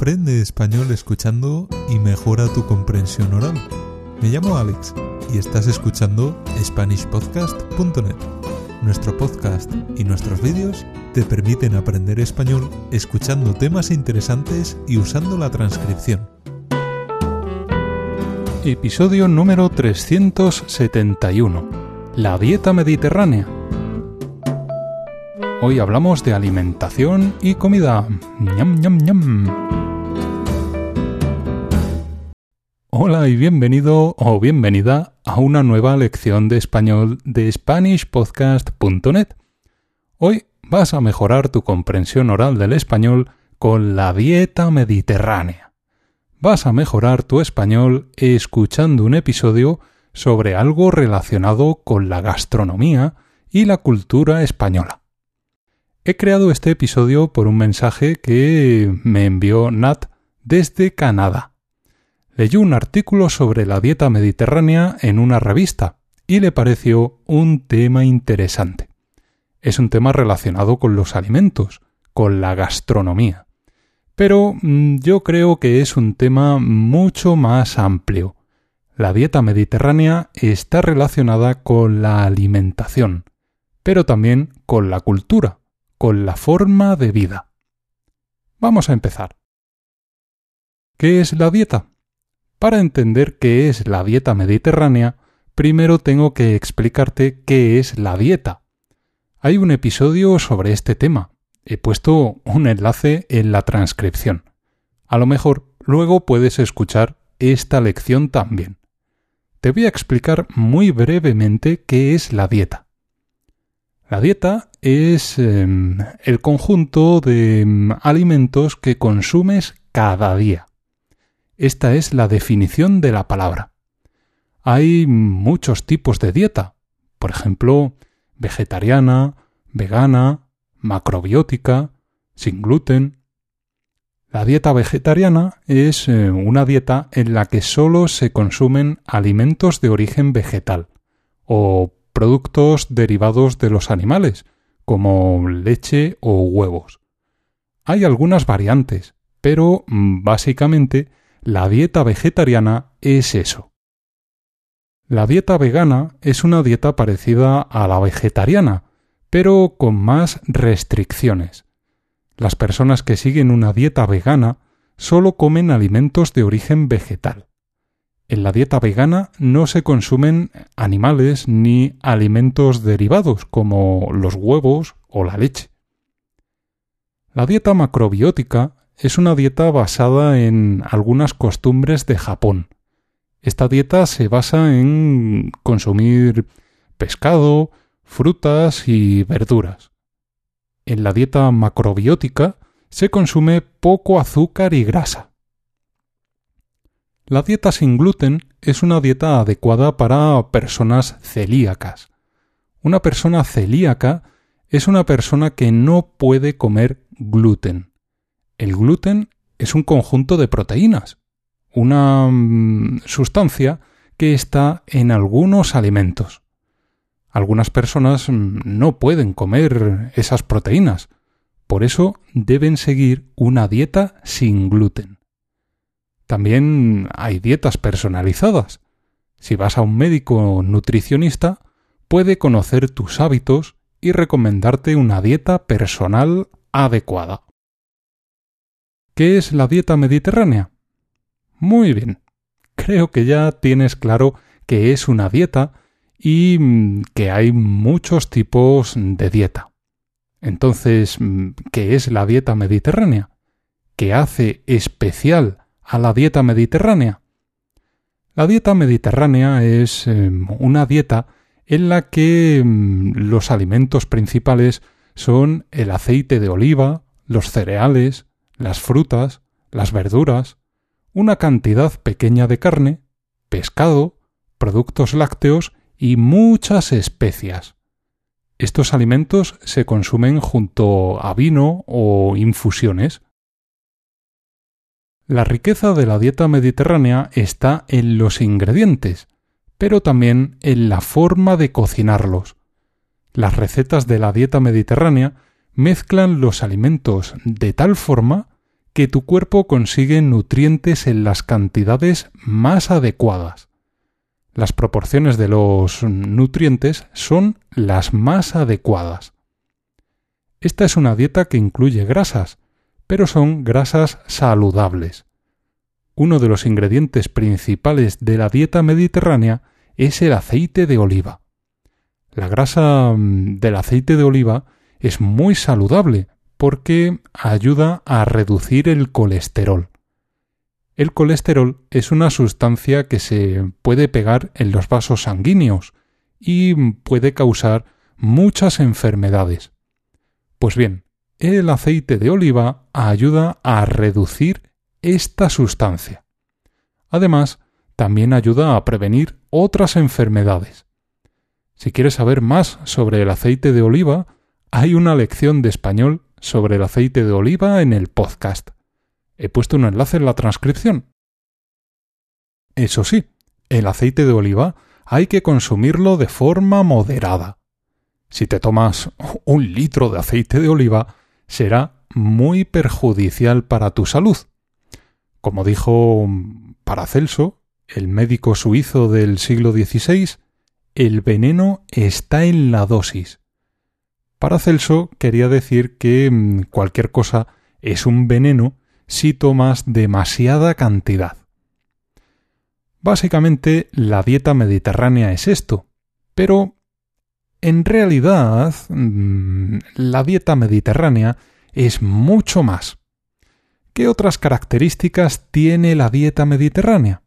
Aprende español escuchando y mejora tu comprensión oral. Me llamo Alex y estás escuchando SpanishPodcast.net. Nuestro podcast y nuestros vídeos te permiten aprender español escuchando temas interesantes y usando la transcripción. Episodio número 371. La dieta mediterránea. Hoy hablamos de alimentación y comida. ¡Ñam, ñam, ñam! Hola y bienvenido o bienvenida a una nueva lección de español de SpanishPodcast.net. Hoy vas a mejorar tu comprensión oral del español con la dieta mediterránea. Vas a mejorar tu español escuchando un episodio sobre algo relacionado con la gastronomía y la cultura española. He creado este episodio por un mensaje que me envió Nat desde Canadá. Leyó un artículo sobre la dieta mediterránea en una revista y le pareció un tema interesante. Es un tema relacionado con los alimentos, con la gastronomía. Pero mm, yo creo que es un tema mucho más amplio. La dieta mediterránea está relacionada con la alimentación, pero también con la cultura con la forma de vida. Vamos a empezar. ¿Qué es la dieta? Para entender qué es la dieta mediterránea, primero tengo que explicarte qué es la dieta. Hay un episodio sobre este tema. He puesto un enlace en la transcripción. A lo mejor luego puedes escuchar esta lección también. Te voy a explicar muy brevemente qué es la dieta. La dieta es em, el conjunto de em, alimentos que consumes cada día. Esta es la definición de la palabra. Hay muchos tipos de dieta, por ejemplo, vegetariana, vegana, macrobiótica, sin gluten. La dieta vegetariana es eh, una dieta en la que solo se consumen alimentos de origen vegetal, o productos derivados de los animales, como leche o huevos. Hay algunas variantes, pero mm, básicamente la dieta vegetariana es eso. La dieta vegana es una dieta parecida a la vegetariana, pero con más restricciones. Las personas que siguen una dieta vegana solo comen alimentos de origen vegetal. En la dieta vegana no se consumen animales ni alimentos derivados como los huevos o la leche. La dieta macrobiótica es una dieta basada en algunas costumbres de Japón. Esta dieta se basa en consumir pescado, frutas y verduras. En la dieta macrobiótica se consume poco azúcar y grasa. La dieta sin gluten es una dieta adecuada para personas celíacas. Una persona celíaca es una persona que no puede comer gluten. El gluten es un conjunto de proteínas, una mm, sustancia que está en algunos alimentos. Algunas personas mm, no pueden comer esas proteínas, por eso deben seguir una dieta sin gluten. También hay dietas personalizadas. Si vas a un médico nutricionista, puede conocer tus hábitos y recomendarte una dieta personal adecuada. ¿Qué es la dieta mediterránea? Muy bien. Creo que ya tienes claro que es una dieta y mm, que hay muchos tipos de dieta. Entonces, mm, ¿qué es la dieta mediterránea? ¿Qué hace especial a la dieta mediterránea? La dieta mediterránea es em, una dieta en la que em, los alimentos principales son el aceite de oliva, los cereales, las frutas, las verduras, una cantidad pequeña de carne, pescado, productos lácteos y muchas especias. Estos alimentos se consumen junto a vino o infusiones, la riqueza de la dieta mediterránea está en los ingredientes, pero también en la forma de cocinarlos. Las recetas de la dieta mediterránea mezclan los alimentos de tal forma que tu cuerpo consigue nutrientes en las cantidades más adecuadas. Las proporciones de los nutrientes son las más adecuadas. Esta es una dieta que incluye grasas, pero son grasas saludables. Uno de los ingredientes principales de la dieta mediterránea es el aceite de oliva. La grasa mm, del aceite de oliva es muy saludable porque ayuda a reducir el colesterol. El colesterol es una sustancia que se puede pegar en los vasos sanguíneos y puede causar muchas enfermedades. Pues bien, el aceite de oliva ayuda a reducir esta sustancia. Además, también ayuda a prevenir otras enfermedades. Si quieres saber más sobre el aceite de oliva, hay una lección de español sobre el aceite de oliva en el podcast. He puesto un enlace en la transcripción. Eso sí, el aceite de oliva hay que consumirlo de forma moderada. Si te tomas un litro de aceite de oliva, será muy perjudicial para tu salud. Como dijo Paracelso, el médico suizo del siglo XVI, el veneno está en la dosis. Paracelso quería decir que mm, cualquier cosa es un veneno si tomas demasiada cantidad. Básicamente la dieta mediterránea es esto, pero en realidad mm, la dieta mediterránea es mucho más. ¿Qué otras características tiene la dieta mediterránea?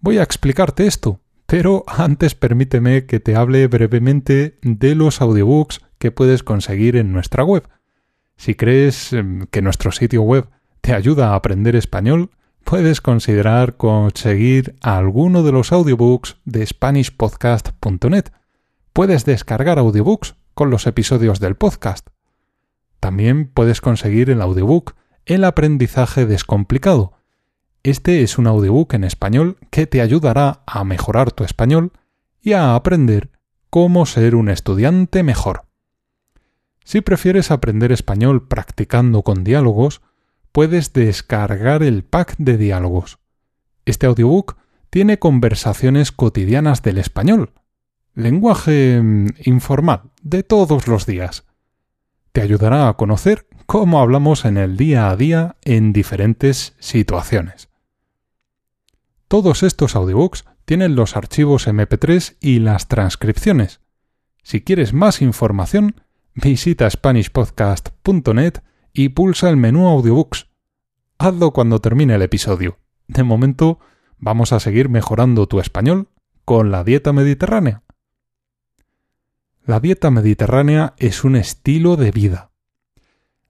Voy a explicarte esto, pero antes permíteme que te hable brevemente de los audiobooks que puedes conseguir en nuestra web. Si crees em, que nuestro sitio web te ayuda a aprender español, puedes considerar conseguir alguno de los audiobooks de SpanishPodcast.net. Puedes descargar audiobooks con los episodios del podcast. También puedes conseguir el audiobook El aprendizaje descomplicado. Este es un audiobook en español que te ayudará a mejorar tu español y a aprender cómo ser un estudiante mejor. Si prefieres aprender español practicando con diálogos, puedes descargar el pack de diálogos. Este audiobook tiene conversaciones cotidianas del español, lenguaje mm, informal de todos los días te ayudará a conocer cómo hablamos en el día a día en diferentes situaciones. Todos estos audiobooks tienen los archivos MP3 y las transcripciones. Si quieres más información, visita SpanishPodcast.net y pulsa el menú Audiobooks. Hazlo cuando termine el episodio. De momento, vamos a seguir mejorando tu español con la dieta mediterránea. La dieta mediterránea es un estilo de vida.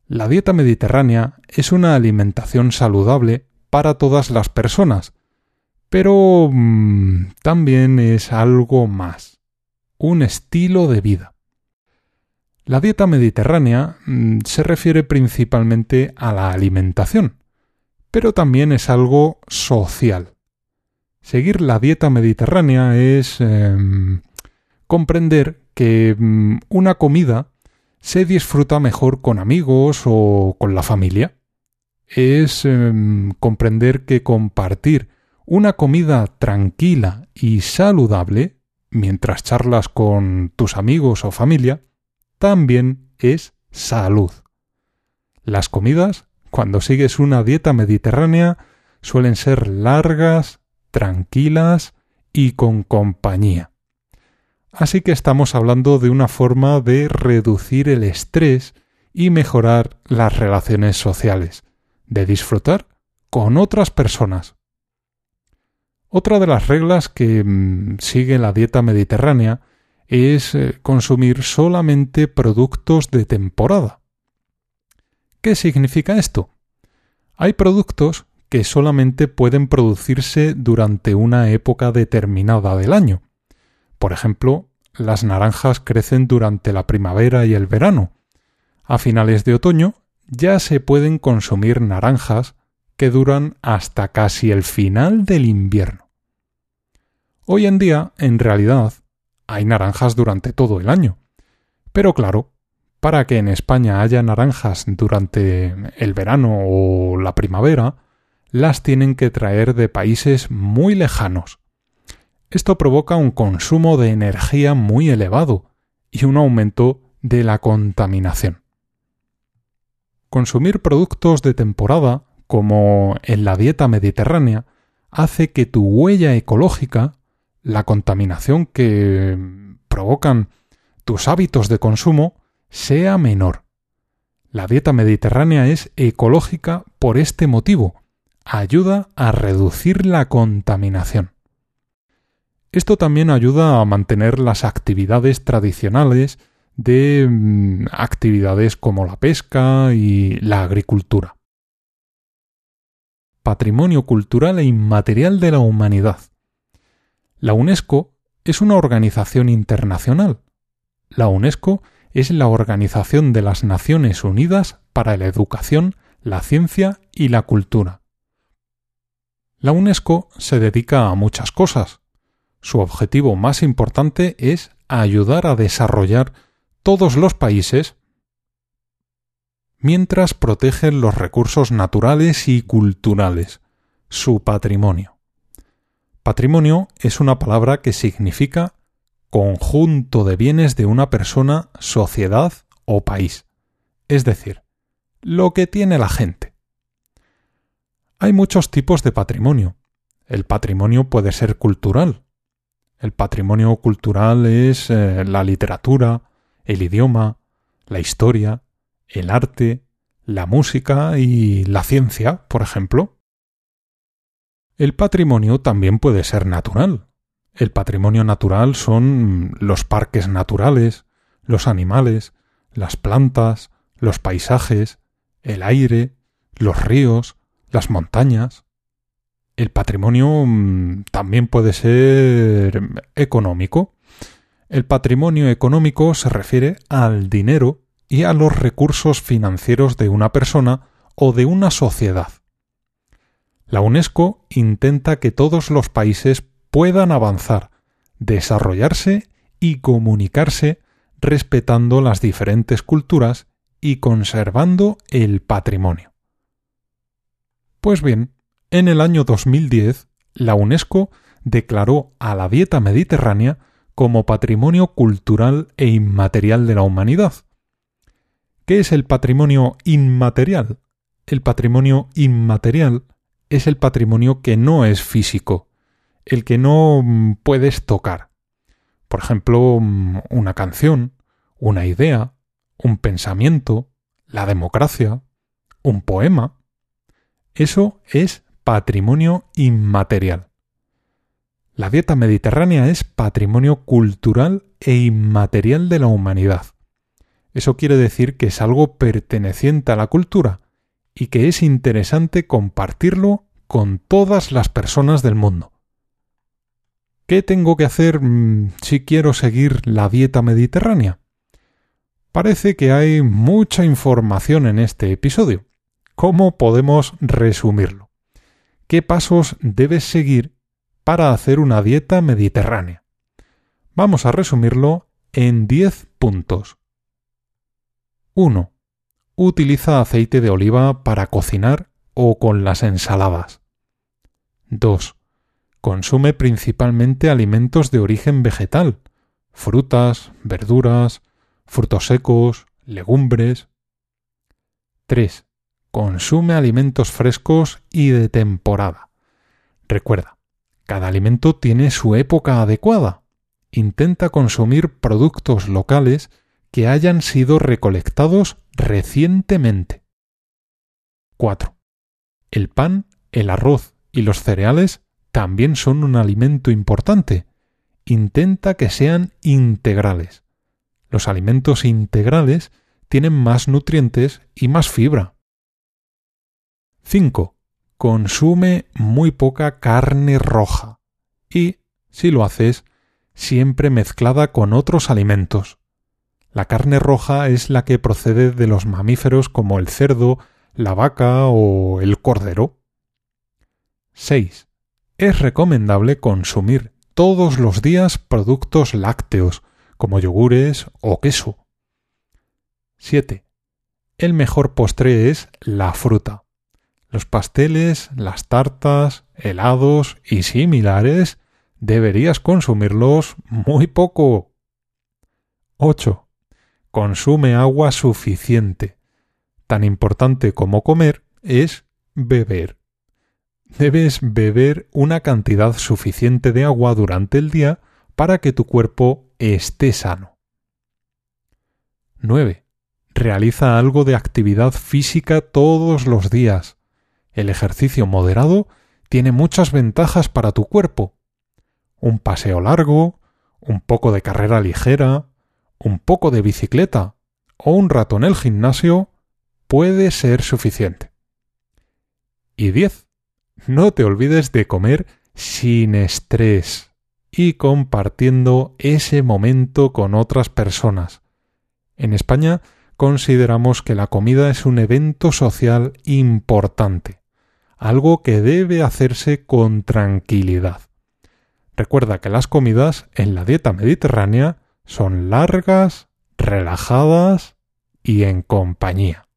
La dieta mediterránea es una alimentación saludable para todas las personas, pero mm, también es algo más, un estilo de vida. La dieta mediterránea mm, se refiere principalmente a la alimentación, pero también es algo social. Seguir la dieta mediterránea es em, comprender que mm, una comida se disfruta mejor con amigos o con la familia. Es em, comprender que compartir una comida tranquila y saludable mientras charlas con tus amigos o familia también es salud. Las comidas, cuando sigues una dieta mediterránea, suelen ser largas, tranquilas y con compañía. Así que estamos hablando de una forma de reducir el estrés y mejorar las relaciones sociales, de disfrutar con otras personas. Otra de las reglas que mm, sigue la dieta mediterránea es eh, consumir solamente productos de temporada. ¿Qué significa esto? Hay productos que solamente pueden producirse durante una época determinada del año. Por ejemplo, las naranjas crecen durante la primavera y el verano. A finales de otoño ya se pueden consumir naranjas que duran hasta casi el final del invierno. Hoy en día, en realidad, hay naranjas durante todo el año. Pero claro, para que en España haya naranjas durante el verano o la primavera, las tienen que traer de países muy lejanos. Esto provoca un consumo de energía muy elevado y un aumento de la contaminación. Consumir productos de temporada, como en la dieta mediterránea, hace que tu huella ecológica, la contaminación que provocan tus hábitos de consumo, sea menor. La dieta mediterránea es ecológica por este motivo. Ayuda a reducir la contaminación. Esto también ayuda a mantener las actividades tradicionales de mm, actividades como la pesca y la agricultura. Patrimonio cultural e inmaterial de la humanidad. La UNESCO es una organización internacional. La UNESCO es la Organización de las Naciones Unidas para la Educación, la Ciencia y la Cultura. La UNESCO se dedica a muchas cosas. Su objetivo más importante es ayudar a desarrollar todos los países mientras protegen los recursos naturales y culturales, su patrimonio. Patrimonio es una palabra que significa conjunto de bienes de una persona, sociedad o país, es decir, lo que tiene la gente. Hay muchos tipos de patrimonio. El patrimonio puede ser cultural. El patrimonio cultural es eh, la literatura, el idioma, la historia, el arte, la música y la ciencia, por ejemplo. El patrimonio también puede ser natural. El patrimonio natural son los parques naturales, los animales, las plantas, los paisajes, el aire, los ríos, las montañas. El patrimonio mm, también puede ser económico. El patrimonio económico se refiere al dinero y a los recursos financieros de una persona o de una sociedad. La UNESCO intenta que todos los países puedan avanzar, desarrollarse y comunicarse respetando las diferentes culturas y conservando el patrimonio. Pues bien, en el año 2010, la UNESCO declaró a la dieta mediterránea como patrimonio cultural e inmaterial de la humanidad. ¿Qué es el patrimonio inmaterial? El patrimonio inmaterial es el patrimonio que no es físico, el que no mm, puedes tocar. Por ejemplo, mm, una canción, una idea, un pensamiento, la democracia, un poema. Eso es patrimonio inmaterial. La dieta mediterránea es patrimonio cultural e inmaterial de la humanidad. Eso quiere decir que es algo perteneciente a la cultura y que es interesante compartirlo con todas las personas del mundo. ¿Qué tengo que hacer mm, si quiero seguir la dieta mediterránea? Parece que hay mucha información en este episodio. ¿Cómo podemos resumirlo? ¿Qué pasos debes seguir para hacer una dieta mediterránea. Vamos a resumirlo en 10 puntos. 1. Utiliza aceite de oliva para cocinar o con las ensaladas. 2. Consume principalmente alimentos de origen vegetal, frutas, verduras, frutos secos, legumbres. 3. Consume alimentos frescos y de temporada. Recuerda, cada alimento tiene su época adecuada. Intenta consumir productos locales que hayan sido recolectados recientemente. 4. El pan, el arroz y los cereales también son un alimento importante. Intenta que sean integrales. Los alimentos integrales tienen más nutrientes y más fibra. 5 consume muy poca carne roja y, si lo haces, siempre mezclada con otros alimentos. La carne roja es la que procede de los mamíferos como el cerdo, la vaca o el cordero. 6. Es recomendable consumir todos los días productos lácteos, como yogures o queso. 7. El mejor postre es la fruta. Los pasteles, las tartas, helados y similares deberías consumirlos muy poco. 8. Consume agua suficiente. Tan importante como comer es beber. Debes beber una cantidad suficiente de agua durante el día para que tu cuerpo esté sano. 9. Realiza algo de actividad física todos los días. El ejercicio moderado tiene muchas ventajas para tu cuerpo. Un paseo largo, un poco de carrera ligera, un poco de bicicleta o un rato en el gimnasio puede ser suficiente. Y 10. No te olvides de comer sin estrés y compartiendo ese momento con otras personas. En España consideramos que la comida es un evento social importante, algo que debe hacerse con tranquilidad. Recuerda que las comidas en la dieta mediterránea son largas, relajadas y en compañía.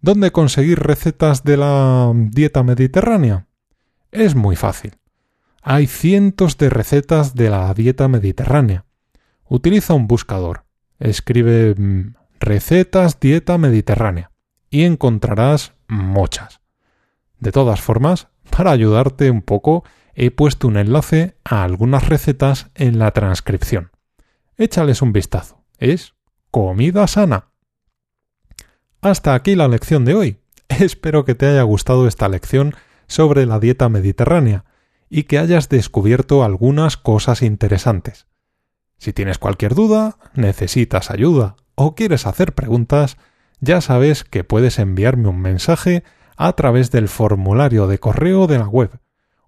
¿Dónde conseguir recetas de la dieta mediterránea? Es muy fácil. Hay cientos de recetas de la dieta mediterránea. Utiliza un buscador. Escribe mm, recetas dieta mediterránea y encontrarás muchas. De todas formas, para ayudarte un poco, he puesto un enlace a algunas recetas en la transcripción. Échales un vistazo. Es comida sana. Hasta aquí la lección de hoy. Espero que te haya gustado esta lección sobre la dieta mediterránea y que hayas descubierto algunas cosas interesantes. Si tienes cualquier duda, necesitas ayuda o quieres hacer preguntas, ya sabes que puedes enviarme un mensaje a través del formulario de correo de la web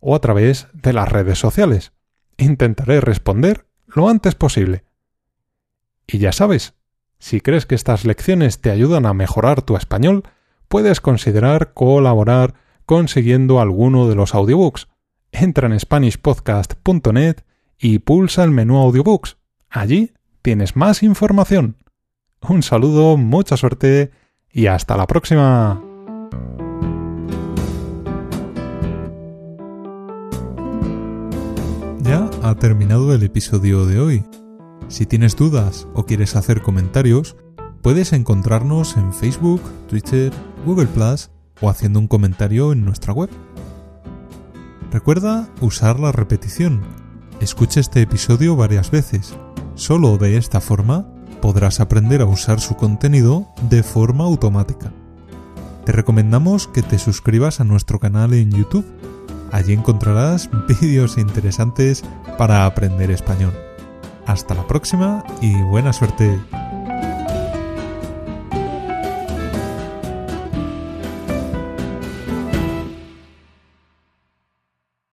o a través de las redes sociales. Intentaré responder lo antes posible. Y ya sabes, si crees que estas lecciones te ayudan a mejorar tu español, puedes considerar colaborar consiguiendo alguno de los audiobooks. Entra en SpanishPodcast.net y pulsa el menú Audiobooks. Allí tienes más información. Un saludo, mucha suerte y hasta la próxima. Ya ha terminado el episodio de hoy. Si tienes dudas o quieres hacer comentarios, puedes encontrarnos en Facebook, Twitter, Google Plus o haciendo un comentario en nuestra web. Recuerda usar la repetición. Escucha este episodio varias veces. Solo de esta forma podrás aprender a usar su contenido de forma automática. Te recomendamos que te suscribas a nuestro canal en YouTube. Allí encontrarás vídeos interesantes para aprender español. Hasta la próxima y buena suerte.